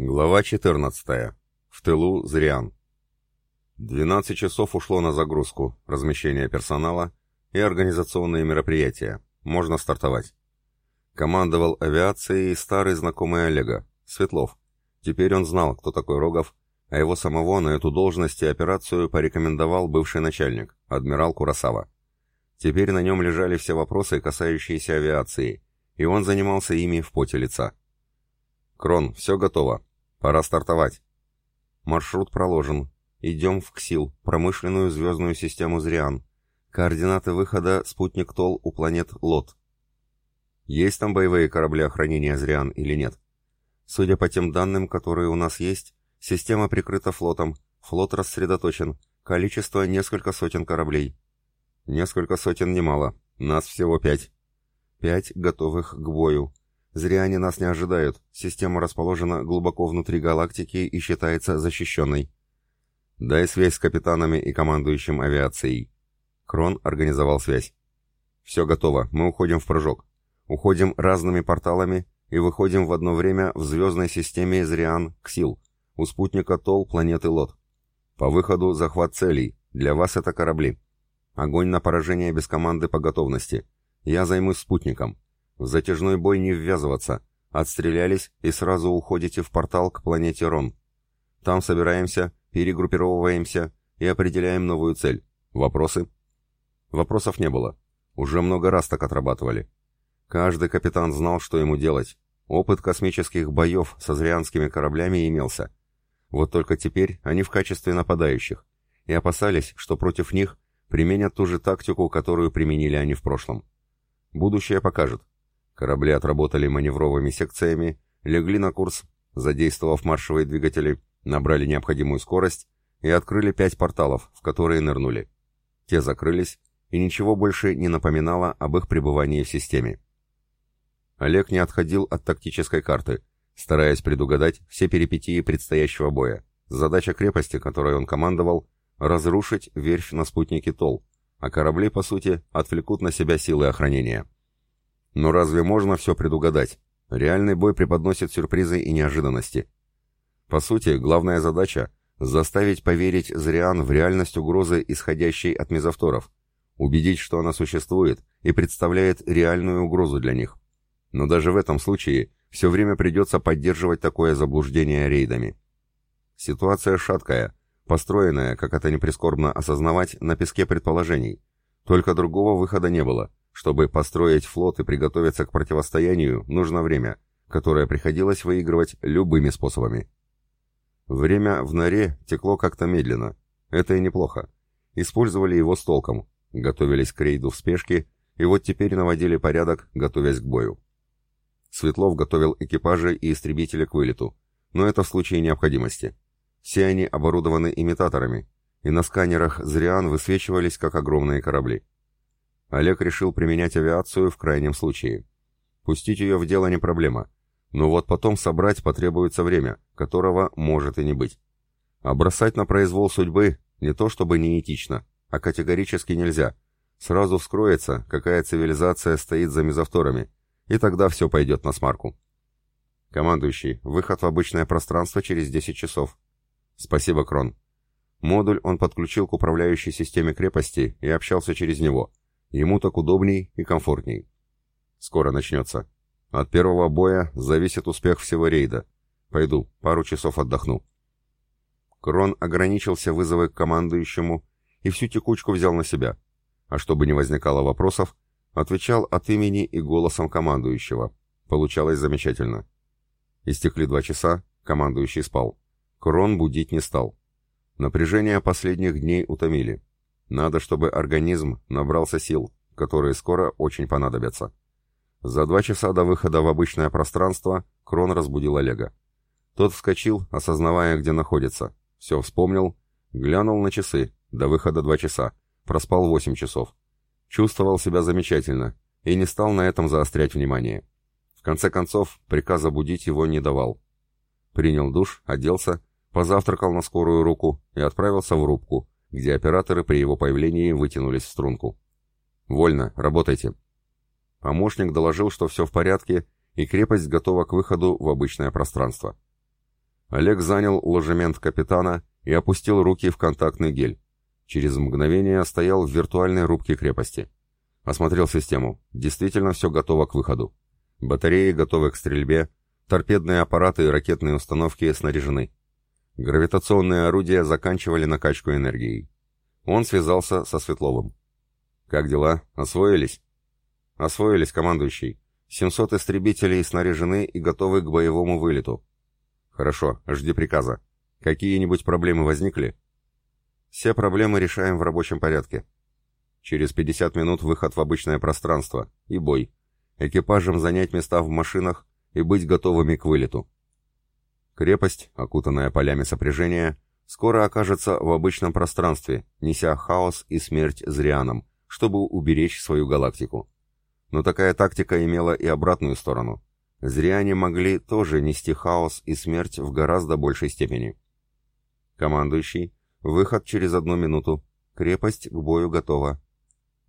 Глава 14. В тылу Зриан. 12 часов ушло на загрузку, размещение персонала и организационные мероприятия. Можно стартовать. Командовал авиацией старый знакомый Олега, Светлов. Теперь он знал, кто такой Рогов, а его самого на эту должность и операцию порекомендовал бывший начальник, адмирал Курасава. Теперь на нем лежали все вопросы, касающиеся авиации, и он занимался ими в поте лица. «Крон, все готово. Пора стартовать. Маршрут проложен. Идем в КСИЛ, промышленную звездную систему Зриан. Координаты выхода спутник ТОЛ у планет Лот. Есть там боевые корабли охранения Зриан или нет? Судя по тем данным, которые у нас есть, система прикрыта флотом, флот рассредоточен, количество несколько сотен кораблей. Несколько сотен немало, нас всего пять. Пять готовых к бою. Зря они нас не ожидают. Система расположена глубоко внутри галактики и считается защищенной. Дай связь с капитанами и командующим авиацией. Крон организовал связь. Все готово, мы уходим в прыжок. Уходим разными порталами и выходим в одно время в звездной системе Зриан Ксил, у спутника Тол планеты Лот. По выходу захват целей. Для вас это корабли. Огонь на поражение без команды по готовности. Я займусь спутником. В затяжной бой не ввязываться. Отстрелялись и сразу уходите в портал к планете Рон. Там собираемся, перегруппировываемся и определяем новую цель. Вопросы? Вопросов не было. Уже много раз так отрабатывали. Каждый капитан знал, что ему делать. Опыт космических боев со зрианскими кораблями имелся. Вот только теперь они в качестве нападающих. И опасались, что против них применят ту же тактику, которую применили они в прошлом. Будущее покажет. Корабли отработали маневровыми секциями, легли на курс, задействовав маршевые двигатели, набрали необходимую скорость и открыли пять порталов, в которые нырнули. Те закрылись, и ничего больше не напоминало об их пребывании в системе. Олег не отходил от тактической карты, стараясь предугадать все перипетии предстоящего боя. Задача крепости, которой он командовал, разрушить верфь на спутнике Тол, а корабли, по сути, отвлекут на себя силы охранения. Но разве можно все предугадать? Реальный бой преподносит сюрпризы и неожиданности. По сути, главная задача – заставить поверить Зриан в реальность угрозы, исходящей от мезовторов, убедить, что она существует и представляет реальную угрозу для них. Но даже в этом случае все время придется поддерживать такое заблуждение рейдами. Ситуация шаткая, построенная, как это не прискорбно осознавать, на песке предположений. Только другого выхода не было – чтобы построить флот и приготовиться к противостоянию, нужно время, которое приходилось выигрывать любыми способами. Время в норе текло как-то медленно. Это и неплохо. Использовали его с толком, готовились к рейду в спешке, и вот теперь наводили порядок, готовясь к бою. Светлов готовил экипажи и истребители к вылету, но это в случае необходимости. Все они оборудованы имитаторами, и на сканерах Зриан высвечивались как огромные корабли. Олег решил применять авиацию в крайнем случае. Пустить ее в дело не проблема, но вот потом собрать потребуется время, которого может и не быть. А бросать на произвол судьбы не то чтобы неэтично, а категорически нельзя. Сразу вскроется, какая цивилизация стоит за мезовторами, и тогда все пойдет на смарку. Командующий, выход в обычное пространство через 10 часов. Спасибо, Крон. Модуль он подключил к управляющей системе крепости и общался через него. Ему так удобней и комфортней. Скоро начнется. От первого боя зависит успех всего рейда. Пойду, пару часов отдохну. Крон ограничился вызовы к командующему и всю текучку взял на себя. А чтобы не возникало вопросов, отвечал от имени и голосом командующего. Получалось замечательно. Истекли два часа, командующий спал. Крон будить не стал. Напряжение последних дней утомили. Надо, чтобы организм набрался сил, которые скоро очень понадобятся. За два часа до выхода в обычное пространство Крон разбудил Олега. Тот вскочил, осознавая, где находится. Все вспомнил, глянул на часы, до выхода два часа, проспал восемь часов. Чувствовал себя замечательно и не стал на этом заострять внимание. В конце концов, приказа будить его не давал. Принял душ, оделся, позавтракал на скорую руку и отправился в рубку, где операторы при его появлении вытянулись в струнку. «Вольно, работайте». Помощник доложил, что все в порядке, и крепость готова к выходу в обычное пространство. Олег занял ложемент капитана и опустил руки в контактный гель. Через мгновение стоял в виртуальной рубке крепости. Осмотрел систему. Действительно все готово к выходу. Батареи готовы к стрельбе, торпедные аппараты и ракетные установки снаряжены. Гравитационные орудия заканчивали накачку энергией. Он связался со Светловым. «Как дела? Освоились?» «Освоились, командующий. 700 истребителей снаряжены и готовы к боевому вылету». «Хорошо, жди приказа. Какие-нибудь проблемы возникли?» «Все проблемы решаем в рабочем порядке. Через 50 минут выход в обычное пространство и бой. Экипажам занять места в машинах и быть готовыми к вылету. Крепость, окутанная полями сопряжения, скоро окажется в обычном пространстве, неся хаос и смерть зрианам, чтобы уберечь свою галактику. Но такая тактика имела и обратную сторону. Зриане могли тоже нести хаос и смерть в гораздо большей степени. Командующий, выход через одну минуту. Крепость к бою готова.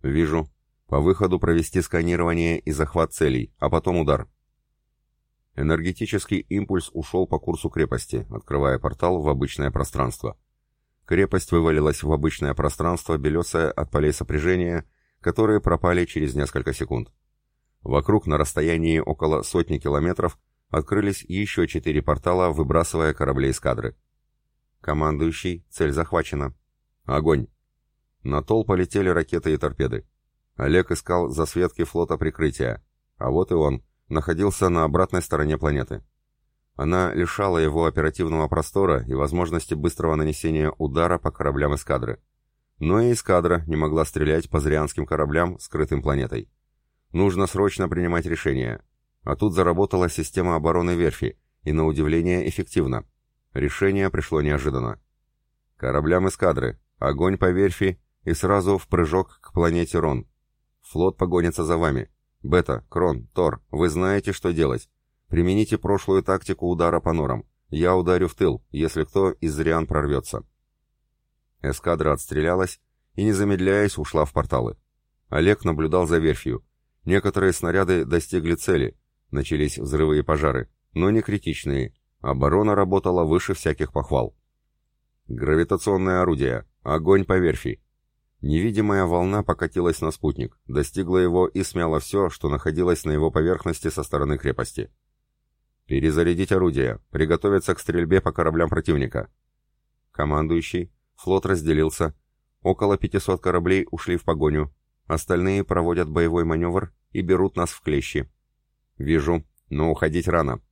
Вижу. По выходу провести сканирование и захват целей, а потом удар. Энергетический импульс ушел по курсу крепости, открывая портал в обычное пространство. Крепость вывалилась в обычное пространство, белесое от полей сопряжения, которые пропали через несколько секунд. Вокруг на расстоянии около сотни километров открылись еще четыре портала, выбрасывая корабли эскадры. Командующий, цель захвачена. Огонь! На тол полетели ракеты и торпеды. Олег искал засветки флота прикрытия, а вот и он — находился на обратной стороне планеты. Она лишала его оперативного простора и возможности быстрого нанесения удара по кораблям эскадры. Но и эскадра не могла стрелять по зрианским кораблям, скрытым планетой. Нужно срочно принимать решение. А тут заработала система обороны верфи, и на удивление эффективно. Решение пришло неожиданно. Кораблям эскадры, огонь по верфи и сразу в прыжок к планете Рон. Флот погонится за вами. Бета, Крон, Тор, вы знаете, что делать. Примените прошлую тактику удара по норам. Я ударю в тыл, если кто из Риан прорвется. Эскадра отстрелялась и, не замедляясь, ушла в порталы. Олег наблюдал за верфью. Некоторые снаряды достигли цели. Начались взрывы и пожары, но не критичные. Оборона работала выше всяких похвал. Гравитационное орудие. Огонь по верфи. Невидимая волна покатилась на спутник, достигла его и смяла все, что находилось на его поверхности со стороны крепости. «Перезарядить орудия, приготовиться к стрельбе по кораблям противника». Командующий, флот разделился, около 500 кораблей ушли в погоню, остальные проводят боевой маневр и берут нас в клещи. «Вижу, но уходить рано».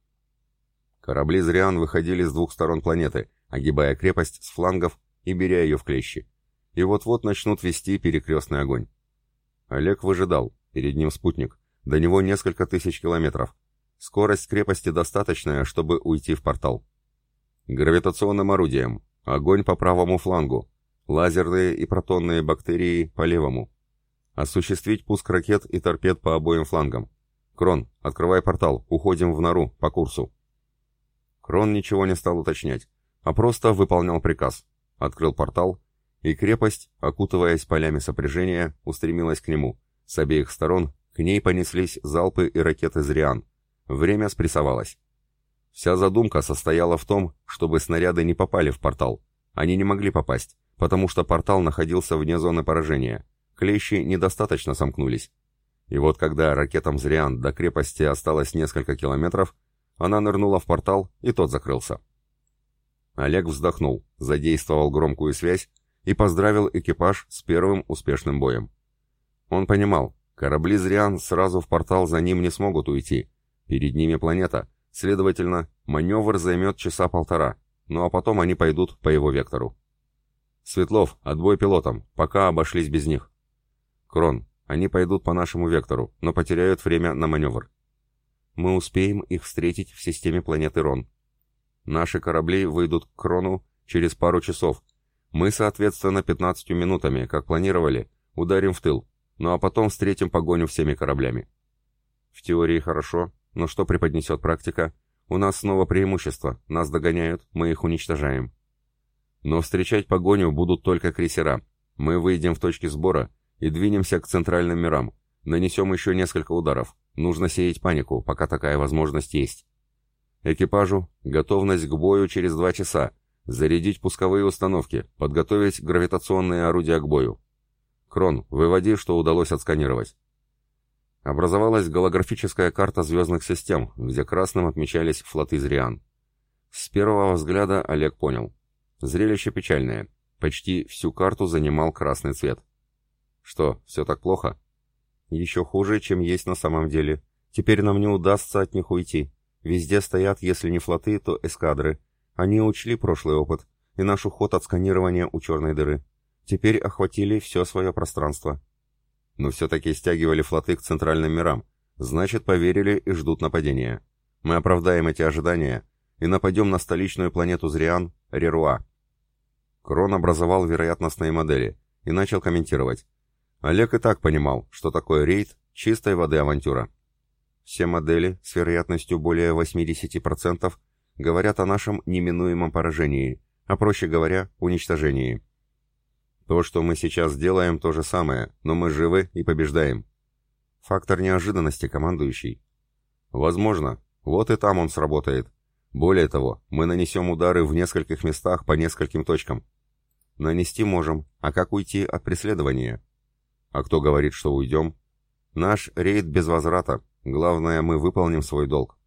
Корабли Зриан выходили с двух сторон планеты, огибая крепость с флангов и беря ее в клещи и вот-вот начнут вести перекрестный огонь. Олег выжидал, перед ним спутник, до него несколько тысяч километров. Скорость крепости достаточная, чтобы уйти в портал. Гравитационным орудием. Огонь по правому флангу. Лазерные и протонные бактерии по левому. Осуществить пуск ракет и торпед по обоим флангам. Крон, открывай портал, уходим в нору, по курсу. Крон ничего не стал уточнять, а просто выполнял приказ. Открыл портал и крепость, окутываясь полями сопряжения, устремилась к нему. С обеих сторон к ней понеслись залпы и ракеты «Зриан». Время спрессовалось. Вся задумка состояла в том, чтобы снаряды не попали в портал. Они не могли попасть, потому что портал находился вне зоны поражения. Клещи недостаточно сомкнулись. И вот когда ракетам «Зриан» до крепости осталось несколько километров, она нырнула в портал, и тот закрылся. Олег вздохнул, задействовал громкую связь и поздравил экипаж с первым успешным боем. Он понимал, корабли «Зриан» сразу в портал за ним не смогут уйти. Перед ними планета, следовательно, маневр займет часа полтора, ну а потом они пойдут по его вектору. Светлов, отбой пилотам, пока обошлись без них. Крон, они пойдут по нашему вектору, но потеряют время на маневр. Мы успеем их встретить в системе планеты Рон. Наши корабли выйдут к Крону через пару часов, мы, соответственно, 15 минутами, как планировали, ударим в тыл, ну а потом встретим погоню всеми кораблями. В теории хорошо, но что преподнесет практика? У нас снова преимущество, нас догоняют, мы их уничтожаем. Но встречать погоню будут только крейсера. Мы выйдем в точки сбора и двинемся к центральным мирам. Нанесем еще несколько ударов. Нужно сеять панику, пока такая возможность есть. Экипажу готовность к бою через два часа. Зарядить пусковые установки, подготовить гравитационные орудия к бою. Крон, выводи, что удалось отсканировать. Образовалась голографическая карта звездных систем, где красным отмечались флоты Зриан. С первого взгляда Олег понял. Зрелище печальное. Почти всю карту занимал красный цвет. Что, все так плохо? Еще хуже, чем есть на самом деле. Теперь нам не удастся от них уйти. Везде стоят, если не флоты, то эскадры. Они учли прошлый опыт и наш уход от сканирования у черной дыры. Теперь охватили все свое пространство. Но все-таки стягивали флоты к центральным мирам. Значит, поверили и ждут нападения. Мы оправдаем эти ожидания и нападем на столичную планету Зриан, Реруа. Крон образовал вероятностные модели и начал комментировать. Олег и так понимал, что такое рейд – чистой воды авантюра. Все модели с вероятностью более 80% говорят о нашем неминуемом поражении, а проще говоря, уничтожении. То, что мы сейчас делаем, то же самое, но мы живы и побеждаем. Фактор неожиданности, командующий. Возможно, вот и там он сработает. Более того, мы нанесем удары в нескольких местах по нескольким точкам. Нанести можем, а как уйти от преследования? А кто говорит, что уйдем? Наш рейд без возврата. Главное, мы выполним свой долг.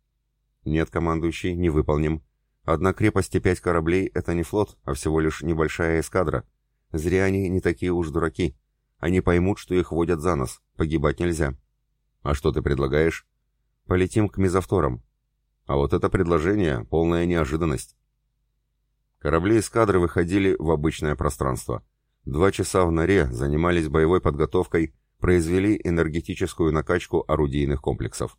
Нет, командующий, не выполним. Одна крепость и пять кораблей — это не флот, а всего лишь небольшая эскадра. Зря они не такие уж дураки. Они поймут, что их водят за нос. Погибать нельзя. А что ты предлагаешь? Полетим к мезовторам. А вот это предложение — полная неожиданность. Корабли эскадры выходили в обычное пространство. Два часа в норе занимались боевой подготовкой, произвели энергетическую накачку орудийных комплексов.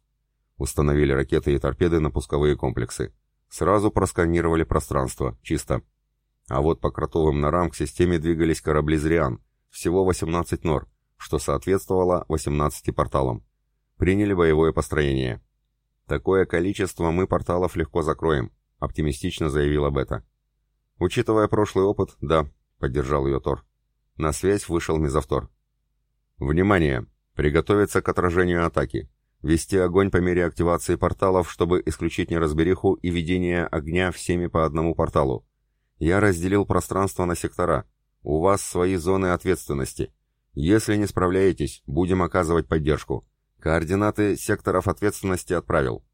Установили ракеты и торпеды на пусковые комплексы. Сразу просканировали пространство, чисто. А вот по кротовым норам к системе двигались корабли «Зриан», всего 18 нор, что соответствовало 18 порталам. Приняли боевое построение. «Такое количество мы порталов легко закроем», — оптимистично заявила Бета. «Учитывая прошлый опыт, да», — поддержал ее Тор. На связь вышел мезовтор. «Внимание! Приготовиться к отражению атаки. Вести огонь по мере активации порталов, чтобы исключить неразбериху и ведение огня всеми по одному порталу. Я разделил пространство на сектора. У вас свои зоны ответственности. Если не справляетесь, будем оказывать поддержку. Координаты секторов ответственности отправил».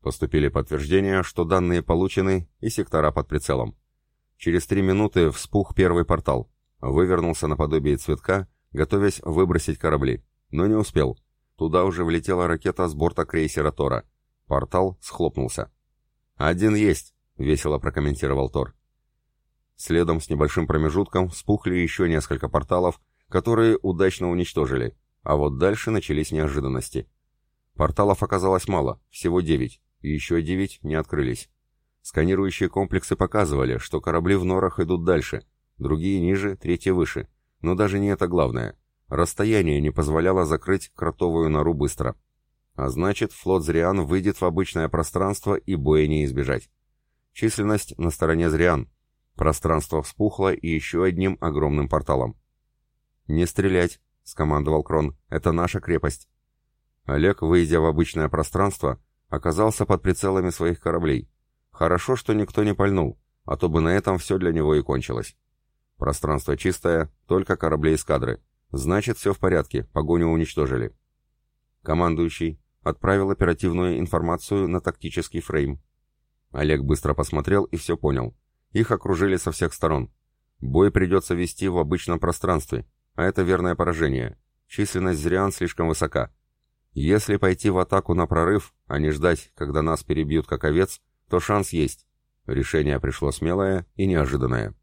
Поступили подтверждения, что данные получены и сектора под прицелом. Через три минуты вспух первый портал. Вывернулся наподобие цветка, готовясь выбросить корабли. Но не успел. Туда уже влетела ракета с борта крейсера Тора. Портал схлопнулся. «Один есть», — весело прокомментировал Тор. Следом с небольшим промежутком вспухли еще несколько порталов, которые удачно уничтожили, а вот дальше начались неожиданности. Порталов оказалось мало, всего девять, и еще девять не открылись. Сканирующие комплексы показывали, что корабли в норах идут дальше, другие ниже, третьи выше. Но даже не это главное. Расстояние не позволяло закрыть кротовую нору быстро. А значит, флот Зриан выйдет в обычное пространство и боя не избежать. Численность на стороне Зриан. Пространство вспухло и еще одним огромным порталом. «Не стрелять!» — скомандовал Крон. «Это наша крепость». Олег, выйдя в обычное пространство, оказался под прицелами своих кораблей. Хорошо, что никто не пальнул, а то бы на этом все для него и кончилось. Пространство чистое, только корабли эскадры. Значит, все в порядке, погоню уничтожили. Командующий отправил оперативную информацию на тактический фрейм. Олег быстро посмотрел и все понял. Их окружили со всех сторон. Бой придется вести в обычном пространстве, а это верное поражение. Численность зрян слишком высока. Если пойти в атаку на прорыв, а не ждать, когда нас перебьют как овец, то шанс есть. Решение пришло смелое и неожиданное.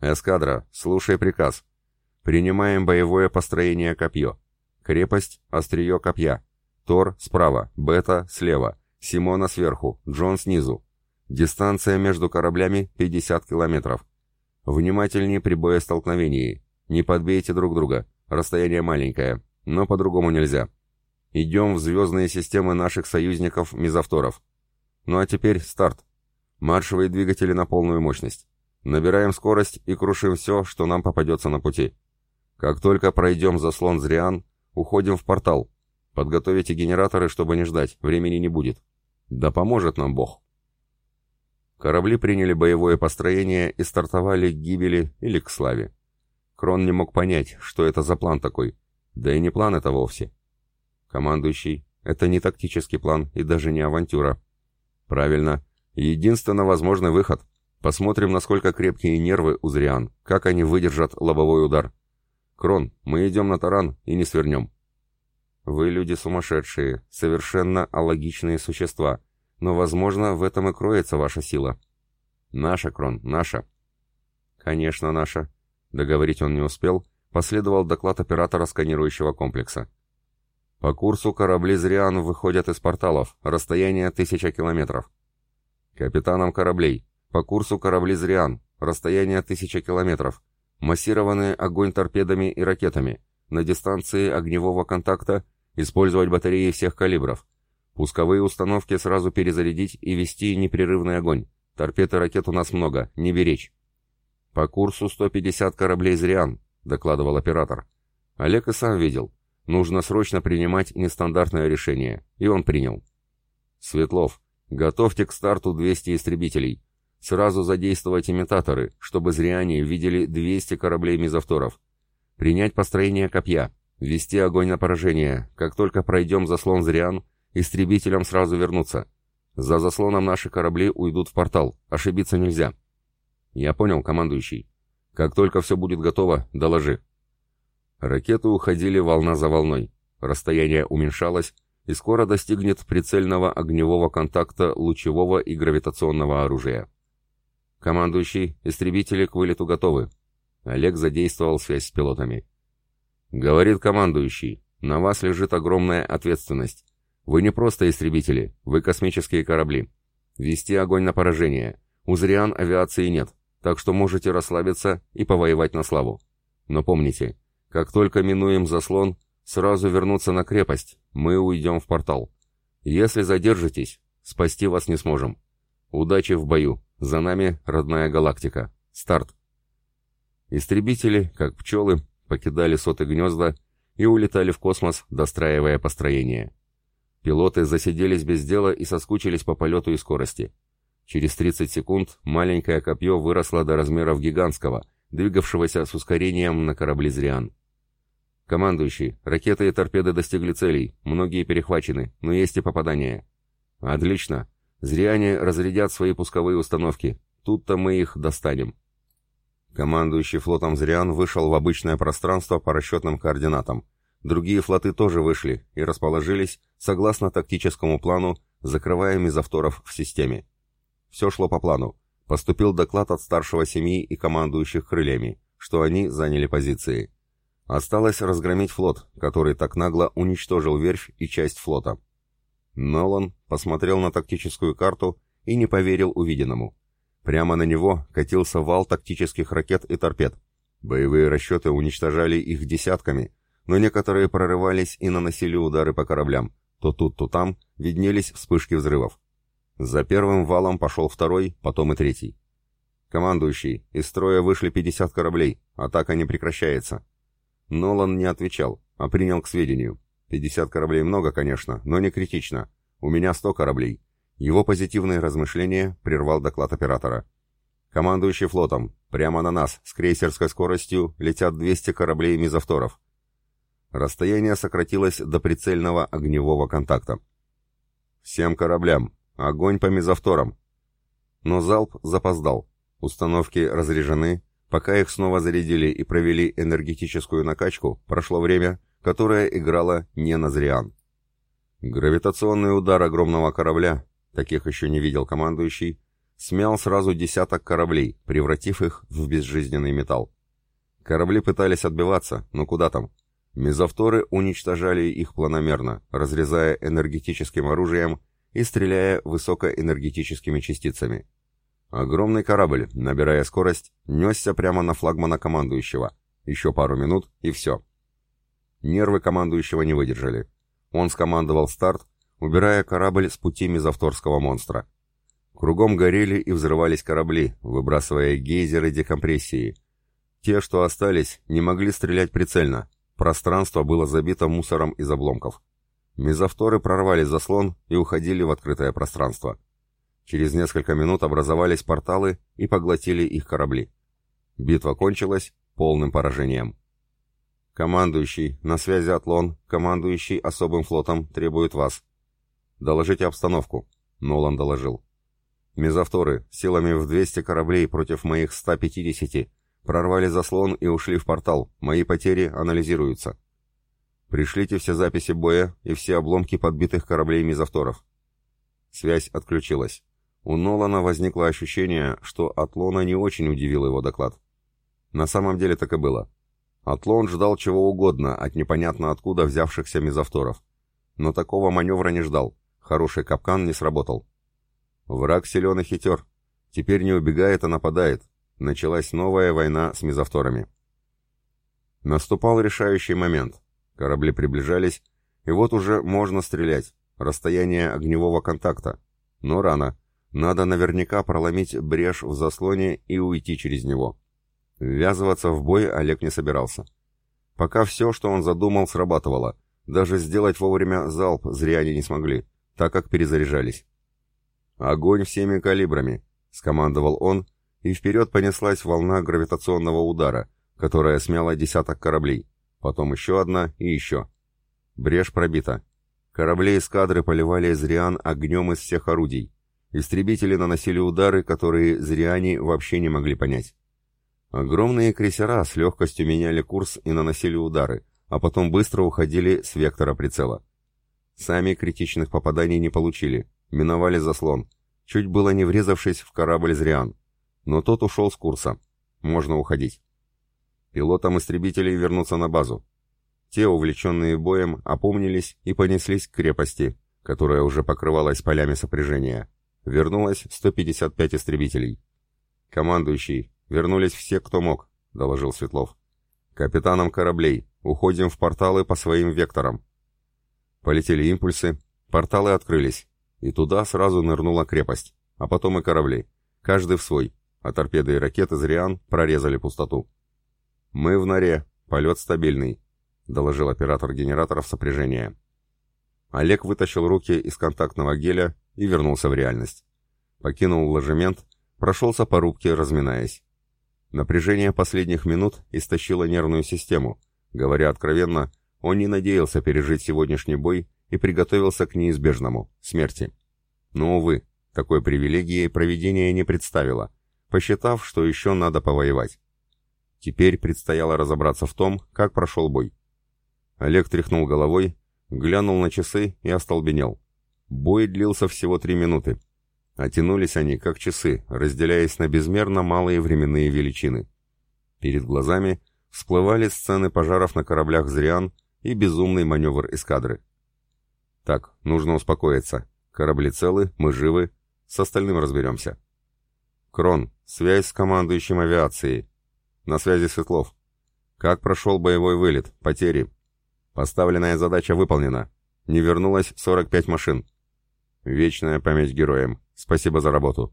«Эскадра, слушай приказ. Принимаем боевое построение копье. Крепость — острие копья. Тор — справа, Бета — слева, Симона — сверху, Джон — снизу. Дистанция между кораблями — 50 километров. Внимательнее при боестолкновении. Не подбейте друг друга. Расстояние маленькое, но по-другому нельзя. Идем в звездные системы наших союзников-мезовторов. Ну а теперь старт. Маршевые двигатели на полную мощность. Набираем скорость и крушим все, что нам попадется на пути. Как только пройдем заслон Зриан, уходим в портал. Подготовите генераторы, чтобы не ждать, времени не будет. Да поможет нам Бог. Корабли приняли боевое построение и стартовали к гибели или к славе. Крон не мог понять, что это за план такой, да и не план это вовсе. Командующий, это не тактический план и даже не авантюра. Правильно, единственно возможный выход. Посмотрим, насколько крепкие нервы у Зриан, как они выдержат лобовой удар. Крон, мы идем на таран и не свернем. Вы люди сумасшедшие, совершенно алогичные существа, но, возможно, в этом и кроется ваша сила. Наша, Крон, наша. Конечно, наша. Договорить он не успел, последовал доклад оператора сканирующего комплекса. По курсу корабли «Зриан» выходят из порталов, расстояние тысяча километров. Капитанам кораблей, по курсу корабли «Зриан», расстояние тысяча километров, массированный огонь торпедами и ракетами, на дистанции огневого контакта использовать батареи всех калибров, пусковые установки сразу перезарядить и вести непрерывный огонь, торпед и ракет у нас много, не беречь. «По курсу 150 кораблей «Зриан», — докладывал оператор. Олег и сам видел. Нужно срочно принимать нестандартное решение, и он принял. «Светлов, готовьте к старту 200 истребителей. Сразу задействовать имитаторы, чтобы зряне видели 200 кораблей мизавторов. Принять построение копья. Вести огонь на поражение. Как только пройдем заслон зрян, истребителям сразу вернуться. За заслоном наши корабли уйдут в портал. Ошибиться нельзя. Я понял, командующий. Как только все будет готово, доложи. Ракеты уходили волна за волной. Расстояние уменьшалось и скоро достигнет прицельного огневого контакта лучевого и гравитационного оружия. «Командующий, истребители к вылету готовы». Олег задействовал связь с пилотами. «Говорит командующий, на вас лежит огромная ответственность. Вы не просто истребители, вы космические корабли. Вести огонь на поражение. У Зриан авиации нет, так что можете расслабиться и повоевать на славу. Но помните, как только минуем заслон, сразу вернуться на крепость, мы уйдем в портал. Если задержитесь, спасти вас не сможем. Удачи в бою. За нами родная галактика. Старт. Истребители, как пчелы, покидали соты гнезда и улетали в космос, достраивая построение. Пилоты засиделись без дела и соскучились по полету и скорости. Через 30 секунд маленькое копье выросло до размеров гигантского, двигавшегося с ускорением на корабле «Зриан». «Командующий, ракеты и торпеды достигли целей, многие перехвачены, но есть и попадания». «Отлично. Зря они разрядят свои пусковые установки. Тут-то мы их достанем. Командующий флотом Зриан вышел в обычное пространство по расчетным координатам. Другие флоты тоже вышли и расположились, согласно тактическому плану, закрывая мизавторов в системе. Все шло по плану. Поступил доклад от старшего семьи и командующих крыльями, что они заняли позиции. Осталось разгромить флот, который так нагло уничтожил верфь и часть флота. Нолан посмотрел на тактическую карту и не поверил увиденному. Прямо на него катился вал тактических ракет и торпед. Боевые расчеты уничтожали их десятками, но некоторые прорывались и наносили удары по кораблям. То тут, то там виднелись вспышки взрывов. За первым валом пошел второй, потом и третий. «Командующий, из строя вышли 50 кораблей, атака не прекращается». Нолан не отвечал, а принял к сведению. Пятьдесят кораблей много, конечно, но не критично. У меня сто кораблей. Его позитивные размышления прервал доклад оператора. Командующий флотом, прямо на нас, с крейсерской скоростью, летят 200 кораблей мизавторов. Расстояние сократилось до прицельного огневого контакта. Всем кораблям, огонь по мизавторам. Но залп запоздал. Установки разряжены. Пока их снова зарядили и провели энергетическую накачку, прошло время, которая играла не на Зриан. Гравитационный удар огромного корабля, таких еще не видел командующий, смял сразу десяток кораблей, превратив их в безжизненный металл. Корабли пытались отбиваться, но куда там? Мезовторы уничтожали их планомерно, разрезая энергетическим оружием и стреляя высокоэнергетическими частицами. Огромный корабль, набирая скорость, несся прямо на флагмана командующего. Еще пару минут, и все. Нервы командующего не выдержали. Он скомандовал старт, убирая корабль с пути мезовторского монстра. Кругом горели и взрывались корабли, выбрасывая гейзеры декомпрессии. Те, что остались, не могли стрелять прицельно. Пространство было забито мусором из обломков. Мезовторы прорвали заслон и уходили в открытое пространство. Через несколько минут образовались порталы и поглотили их корабли. Битва кончилась полным поражением. «Командующий, на связи Атлон, командующий особым флотом, требует вас». «Доложите обстановку», — Нолан доложил. «Мезовторы, силами в 200 кораблей против моих 150, прорвали заслон и ушли в портал. Мои потери анализируются». Пришлите все записи боя и все обломки подбитых кораблей мизавторов. Связь отключилась. У Нолана возникло ощущение, что Атлона не очень удивил его доклад. На самом деле так и было. Атлон ждал чего угодно от непонятно откуда взявшихся мизавторов. Но такого маневра не ждал. Хороший капкан не сработал. Враг силен и хитер. Теперь не убегает, а нападает. Началась новая война с мизавторами. Наступал решающий момент. Корабли приближались, и вот уже можно стрелять. Расстояние огневого контакта. Но рано. Надо наверняка проломить брешь в заслоне и уйти через него. Ввязываться в бой Олег не собирался. Пока все, что он задумал, срабатывало. Даже сделать вовремя залп зря они не смогли, так как перезаряжались. «Огонь всеми калибрами!» — скомандовал он, и вперед понеслась волна гравитационного удара, которая смяла десяток кораблей потом еще одна и еще. Брешь пробита. Корабли эскадры поливали Зриан огнем из всех орудий. Истребители наносили удары, которые Зриане вообще не могли понять. Огромные крейсера с легкостью меняли курс и наносили удары, а потом быстро уходили с вектора прицела. Сами критичных попаданий не получили, миновали заслон, чуть было не врезавшись в корабль Зриан. Но тот ушел с курса. Можно уходить. Пилотам истребителей вернуться на базу. Те, увлеченные боем, опомнились и понеслись к крепости, которая уже покрывалась полями сопряжения. Вернулось 155 истребителей. «Командующий, вернулись все, кто мог», — доложил Светлов. «Капитанам кораблей, уходим в порталы по своим векторам». Полетели импульсы, порталы открылись, и туда сразу нырнула крепость, а потом и корабли, каждый в свой, а торпеды и ракеты «Зриан» прорезали пустоту. «Мы в норе. Полет стабильный», — доложил оператор генераторов сопряжения. Олег вытащил руки из контактного геля и вернулся в реальность. Покинул ложемент, прошелся по рубке, разминаясь. Напряжение последних минут истощило нервную систему. Говоря откровенно, он не надеялся пережить сегодняшний бой и приготовился к неизбежному — смерти. Но, увы, такой привилегии проведение не представило, посчитав, что еще надо повоевать. Теперь предстояло разобраться в том, как прошел бой. Олег тряхнул головой, глянул на часы и остолбенел. Бой длился всего три минуты. Оттянулись они, как часы, разделяясь на безмерно малые временные величины. Перед глазами всплывали сцены пожаров на кораблях «Зриан» и безумный маневр эскадры. Так, нужно успокоиться. Корабли целы, мы живы. С остальным разберемся. Крон, связь с командующим авиацией. На связи Светлов. Как прошел боевой вылет? Потери? Поставленная задача выполнена. Не вернулось 45 машин. Вечная память героям. Спасибо за работу.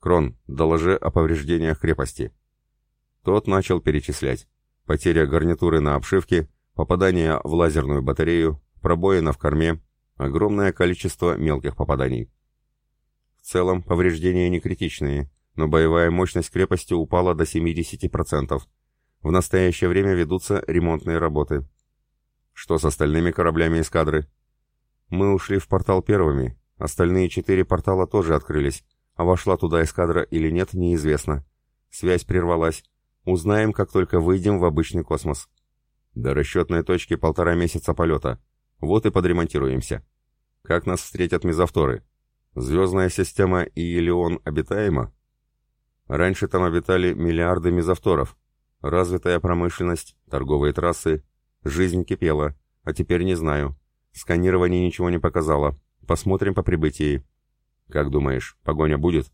Крон, доложи о повреждениях крепости. Тот начал перечислять. Потеря гарнитуры на обшивке, попадание в лазерную батарею, пробоина в корме, огромное количество мелких попаданий. В целом повреждения не критичные, но боевая мощность крепости упала до 70%. В настоящее время ведутся ремонтные работы. Что с остальными кораблями эскадры? Мы ушли в портал первыми, остальные четыре портала тоже открылись, а вошла туда эскадра или нет, неизвестно. Связь прервалась. Узнаем, как только выйдем в обычный космос. До расчетной точки полтора месяца полета. Вот и подремонтируемся. Как нас встретят мезовторы? Звездная система Иелион обитаема? Раньше там обитали миллиарды мезовторов. Развитая промышленность, торговые трассы. Жизнь кипела. А теперь не знаю. Сканирование ничего не показало. Посмотрим по прибытии. Как думаешь, погоня будет?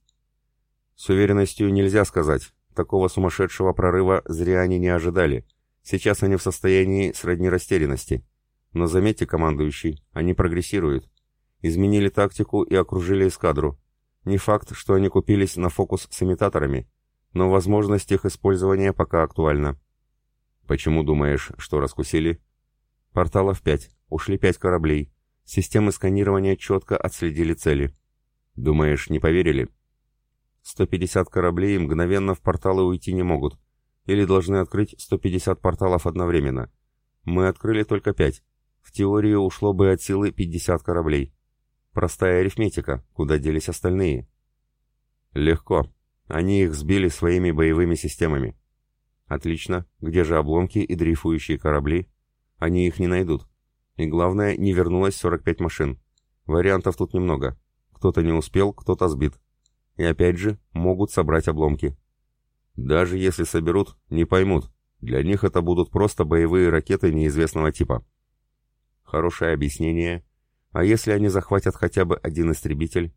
С уверенностью нельзя сказать. Такого сумасшедшего прорыва зря они не ожидали. Сейчас они в состоянии сродни растерянности. Но заметьте, командующий, они прогрессируют. Изменили тактику и окружили эскадру. Не факт, что они купились на фокус с имитаторами, но возможность их использования пока актуальна. Почему думаешь, что раскусили? Порталов пять, ушли пять кораблей. Системы сканирования четко отследили цели. Думаешь, не поверили? 150 кораблей мгновенно в порталы уйти не могут. Или должны открыть 150 порталов одновременно. Мы открыли только 5. В теории ушло бы от силы 50 кораблей. Простая арифметика, куда делись остальные? Легко. Они их сбили своими боевыми системами. Отлично. Где же обломки и дрейфующие корабли? Они их не найдут. И главное, не вернулось 45 машин. Вариантов тут немного. Кто-то не успел, кто-то сбит. И опять же, могут собрать обломки. Даже если соберут, не поймут. Для них это будут просто боевые ракеты неизвестного типа. Хорошее объяснение. А если они захватят хотя бы один истребитель?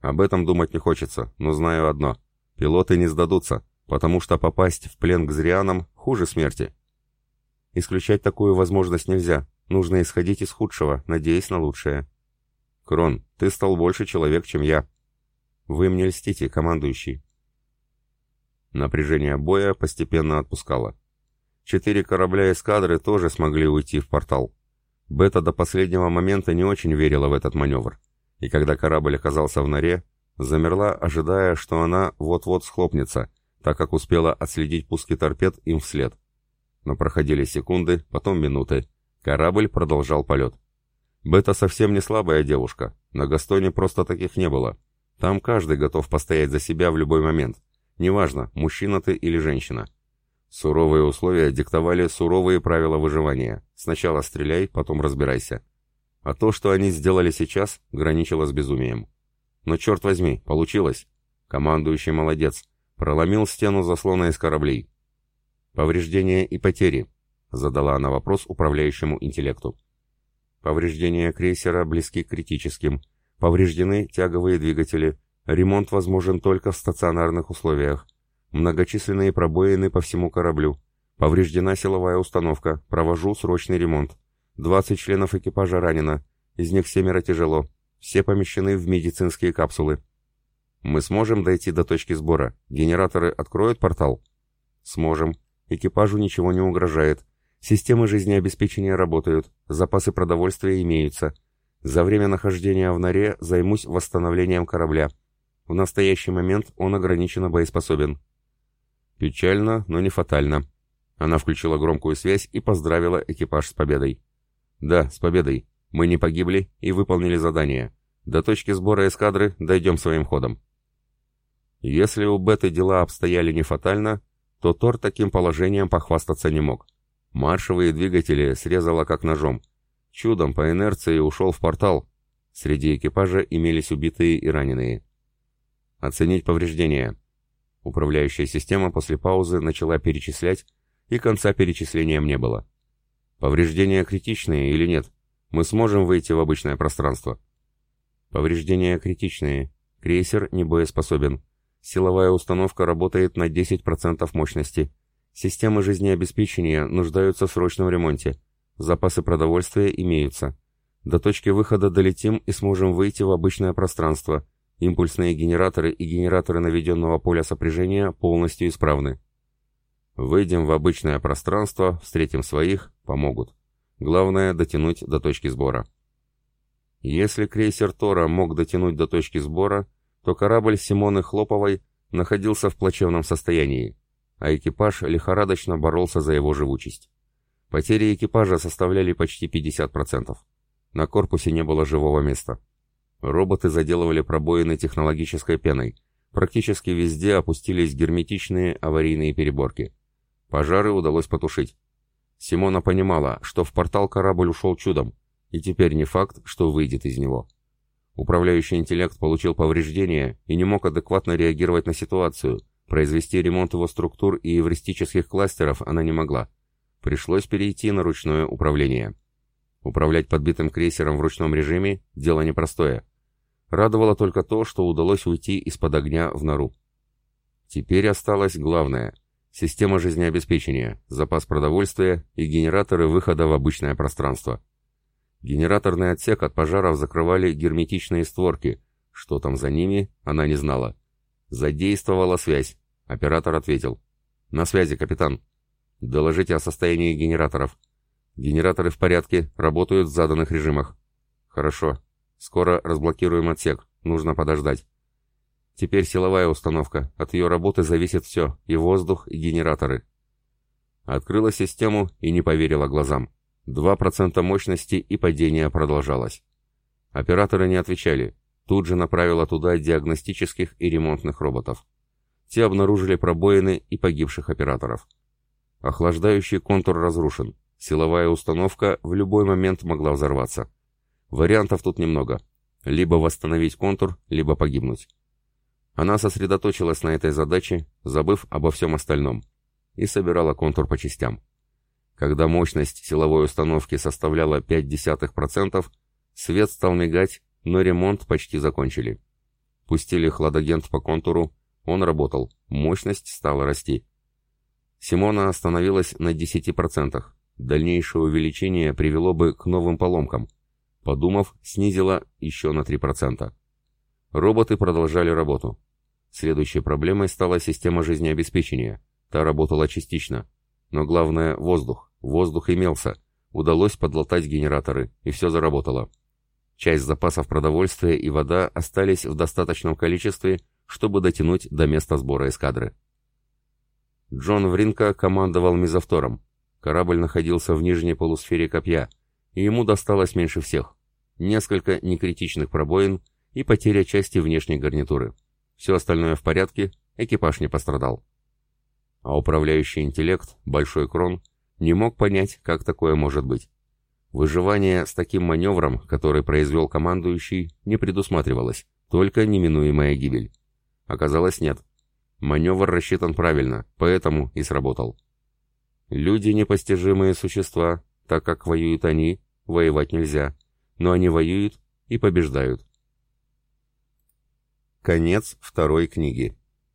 Об этом думать не хочется, но знаю одно. Пилоты не сдадутся, потому что попасть в плен к зрианам хуже смерти. Исключать такую возможность нельзя. Нужно исходить из худшего, надеясь на лучшее. Крон, ты стал больше человек, чем я. Вы мне льстите, командующий. Напряжение боя постепенно отпускало. Четыре корабля эскадры тоже смогли уйти в портал. Бета до последнего момента не очень верила в этот маневр и когда корабль оказался в норе, замерла, ожидая, что она вот-вот схлопнется, так как успела отследить пуски торпед им вслед. Но проходили секунды, потом минуты. Корабль продолжал полет. Бета совсем не слабая девушка, на Гастоне просто таких не было. Там каждый готов постоять за себя в любой момент. Неважно, мужчина ты или женщина. Суровые условия диктовали суровые правила выживания. Сначала стреляй, потом разбирайся. А то, что они сделали сейчас, граничило с безумием. Но черт возьми, получилось. Командующий молодец. Проломил стену заслона из кораблей. Повреждения и потери, задала она вопрос управляющему интеллекту. Повреждения крейсера близки к критическим. Повреждены тяговые двигатели. Ремонт возможен только в стационарных условиях. Многочисленные пробоины по всему кораблю. Повреждена силовая установка. Провожу срочный ремонт. 20 членов экипажа ранено, из них семеро тяжело. Все помещены в медицинские капсулы. Мы сможем дойти до точки сбора. Генераторы откроют портал? Сможем. Экипажу ничего не угрожает. Системы жизнеобеспечения работают, запасы продовольствия имеются. За время нахождения в норе займусь восстановлением корабля. В настоящий момент он ограниченно боеспособен. Печально, но не фатально. Она включила громкую связь и поздравила экипаж с победой. «Да, с победой. Мы не погибли и выполнили задание. До точки сбора эскадры дойдем своим ходом». Если у Беты дела обстояли не фатально, то Тор таким положением похвастаться не мог. Маршевые двигатели срезало как ножом. Чудом по инерции ушел в портал. Среди экипажа имелись убитые и раненые. Оценить повреждения. Управляющая система после паузы начала перечислять, и конца перечислениям не было. Повреждения критичные или нет? Мы сможем выйти в обычное пространство? Повреждения критичные. Крейсер не боеспособен. Силовая установка работает на 10% мощности. Системы жизнеобеспечения нуждаются в срочном ремонте. Запасы продовольствия имеются. До точки выхода долетим и сможем выйти в обычное пространство. Импульсные генераторы и генераторы наведенного поля сопряжения полностью исправны. Выйдем в обычное пространство, встретим своих, помогут. Главное дотянуть до точки сбора. Если крейсер Тора мог дотянуть до точки сбора, то корабль Симоны Хлоповой находился в плачевном состоянии, а экипаж лихорадочно боролся за его живучесть. Потери экипажа составляли почти 50%. На корпусе не было живого места. Роботы заделывали пробоины технологической пеной. Практически везде опустились герметичные аварийные переборки. Пожары удалось потушить. Симона понимала, что в портал корабль ушел чудом, и теперь не факт, что выйдет из него. Управляющий интеллект получил повреждения и не мог адекватно реагировать на ситуацию. Произвести ремонт его структур и эвристических кластеров она не могла. Пришлось перейти на ручное управление. Управлять подбитым крейсером в ручном режиме – дело непростое. Радовало только то, что удалось уйти из-под огня в нору. Теперь осталось главное система жизнеобеспечения, запас продовольствия и генераторы выхода в обычное пространство. Генераторный отсек от пожаров закрывали герметичные створки. Что там за ними, она не знала. Задействовала связь. Оператор ответил. «На связи, капитан. Доложите о состоянии генераторов. Генераторы в порядке, работают в заданных режимах. Хорошо. Скоро разблокируем отсек. Нужно подождать. Теперь силовая установка. От ее работы зависит все. И воздух, и генераторы. Открыла систему и не поверила глазам. 2% мощности и падение продолжалось. Операторы не отвечали. Тут же направила туда диагностических и ремонтных роботов. Те обнаружили пробоины и погибших операторов. Охлаждающий контур разрушен. Силовая установка в любой момент могла взорваться. Вариантов тут немного. Либо восстановить контур, либо погибнуть. Она сосредоточилась на этой задаче, забыв обо всем остальном, и собирала контур по частям. Когда мощность силовой установки составляла 0,5%, свет стал мигать, но ремонт почти закончили. Пустили хладагент по контуру, он работал, мощность стала расти. Симона остановилась на 10%. Дальнейшее увеличение привело бы к новым поломкам. Подумав, снизила еще на 3%. Роботы продолжали работу. Следующей проблемой стала система жизнеобеспечения. Та работала частично. Но главное – воздух. Воздух имелся. Удалось подлатать генераторы, и все заработало. Часть запасов продовольствия и вода остались в достаточном количестве, чтобы дотянуть до места сбора эскадры. Джон Вринка командовал мезовтором. Корабль находился в нижней полусфере копья, и ему досталось меньше всех. Несколько некритичных пробоин и потеря части внешней гарнитуры. Все остальное в порядке, экипаж не пострадал. А управляющий интеллект, Большой Крон, не мог понять, как такое может быть. Выживание с таким маневром, который произвел командующий, не предусматривалось, только неминуемая гибель. Оказалось, нет. Маневр рассчитан правильно, поэтому и сработал. Люди непостижимые существа, так как воюют они, воевать нельзя. Но они воюют и побеждают. Конец второй книги.